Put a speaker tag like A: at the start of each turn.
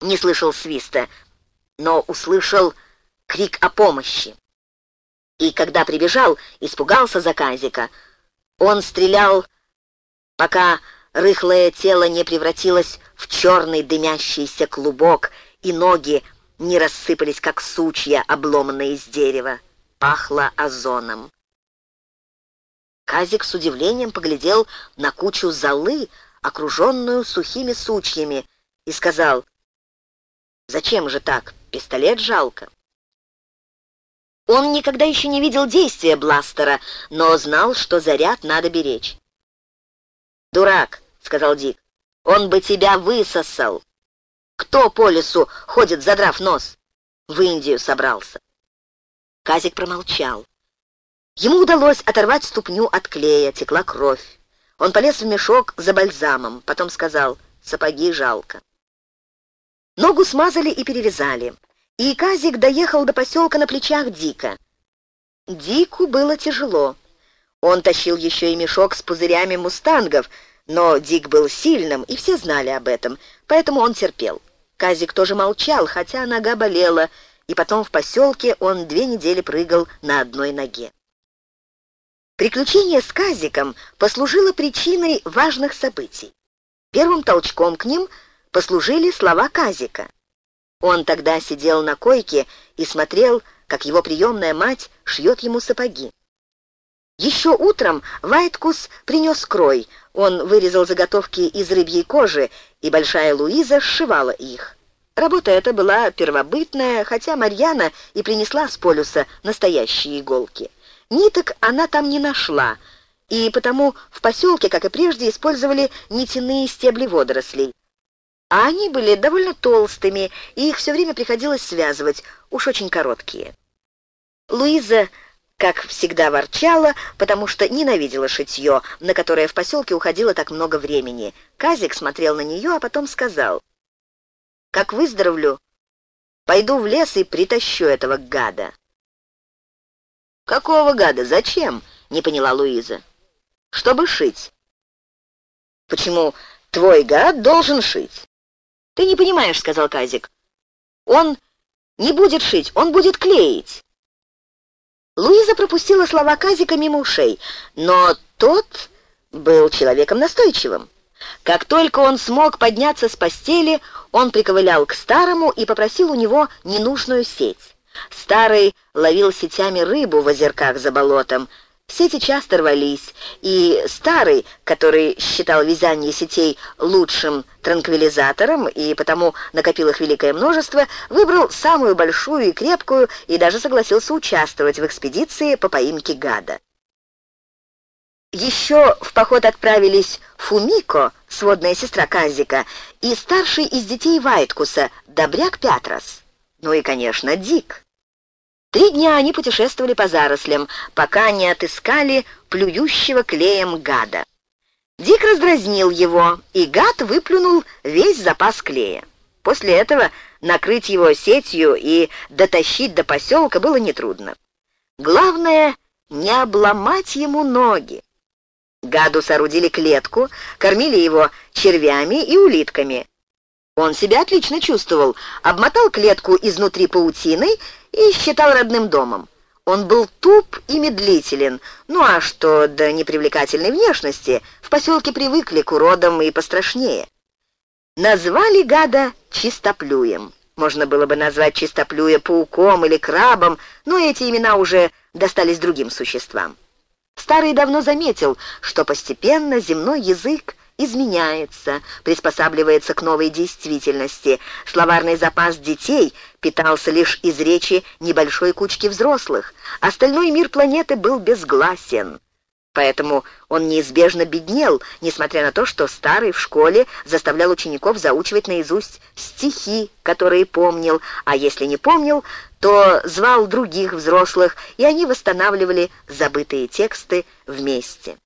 A: не слышал свиста, но услышал крик о помощи. И когда прибежал, испугался заказика. Он стрелял, пока рыхлое тело не превратилось в черный дымящийся клубок, и ноги не рассыпались, как сучья, обломанные из дерева. Пахло озоном. Казик с удивлением поглядел на кучу золы, окруженную сухими сучьями, и сказал, «Зачем же так? Пистолет жалко». Он никогда еще не видел действия бластера, но знал, что заряд надо беречь. «Дурак», — сказал Дик, — «он бы тебя высосал. Кто по лесу ходит, задрав нос? В Индию собрался». Казик промолчал. Ему удалось оторвать ступню от клея, текла кровь. Он полез в мешок за бальзамом, потом сказал, сапоги жалко. Ногу смазали и перевязали, и Казик доехал до поселка на плечах Дика. Дику было тяжело. Он тащил еще и мешок с пузырями мустангов, но Дик был сильным, и все знали об этом, поэтому он терпел. Казик тоже молчал, хотя нога болела, и потом в поселке он две недели прыгал на одной ноге. Приключение с Казиком послужило причиной важных событий. Первым толчком к ним послужили слова Казика. Он тогда сидел на койке и смотрел, как его приемная мать шьет ему сапоги. Еще утром Вайткус принес крой. Он вырезал заготовки из рыбьей кожи, и большая Луиза сшивала их. Работа эта была первобытная, хотя Марьяна и принесла с полюса настоящие иголки. Ниток она там не нашла, и потому в поселке, как и прежде, использовали нитяные стебли водорослей. А они были довольно толстыми, и их все время приходилось связывать, уж очень короткие. Луиза, как всегда, ворчала, потому что ненавидела шитье, на которое в поселке уходило так много времени. Казик смотрел на нее, а потом сказал, «Как выздоровлю, пойду в лес и притащу этого гада». «Какого гада? Зачем?» — не поняла Луиза. «Чтобы шить». «Почему твой гад должен шить?» «Ты не понимаешь», — сказал Казик. «Он не будет шить, он будет клеить». Луиза пропустила слова Казика мимо ушей, но тот был человеком настойчивым. Как только он смог подняться с постели, он приковылял к старому и попросил у него ненужную сеть. Старый ловил сетями рыбу в озерках за болотом. Сети часто рвались, и старый, который считал вязание сетей лучшим транквилизатором и потому накопил их великое множество, выбрал самую большую и крепкую и даже согласился участвовать в экспедиции по поимке гада. Еще в поход отправились Фумико, сводная сестра Казика, и старший из детей Вайткуса, Добряк Пятрос. Ну и, конечно, Дик. Три дня они путешествовали по зарослям, пока не отыскали плюющего клеем гада. Дик раздразнил его, и гад выплюнул весь запас клея. После этого накрыть его сетью и дотащить до поселка было нетрудно. Главное — не обломать ему ноги. Гаду соорудили клетку, кормили его червями и улитками. Он себя отлично чувствовал, обмотал клетку изнутри паутиной и считал родным домом. Он был туп и медлителен, ну а что до непривлекательной внешности, в поселке привыкли к уродам и пострашнее. Назвали гада Чистоплюем. Можно было бы назвать Чистоплюя пауком или крабом, но эти имена уже достались другим существам. Старый давно заметил, что постепенно земной язык изменяется, приспосабливается к новой действительности. Словарный запас детей питался лишь из речи небольшой кучки взрослых. Остальной мир планеты был безгласен. Поэтому он неизбежно беднел, несмотря на то, что старый в школе заставлял учеников заучивать наизусть стихи, которые помнил, а если не помнил, то звал других взрослых, и они восстанавливали забытые тексты вместе.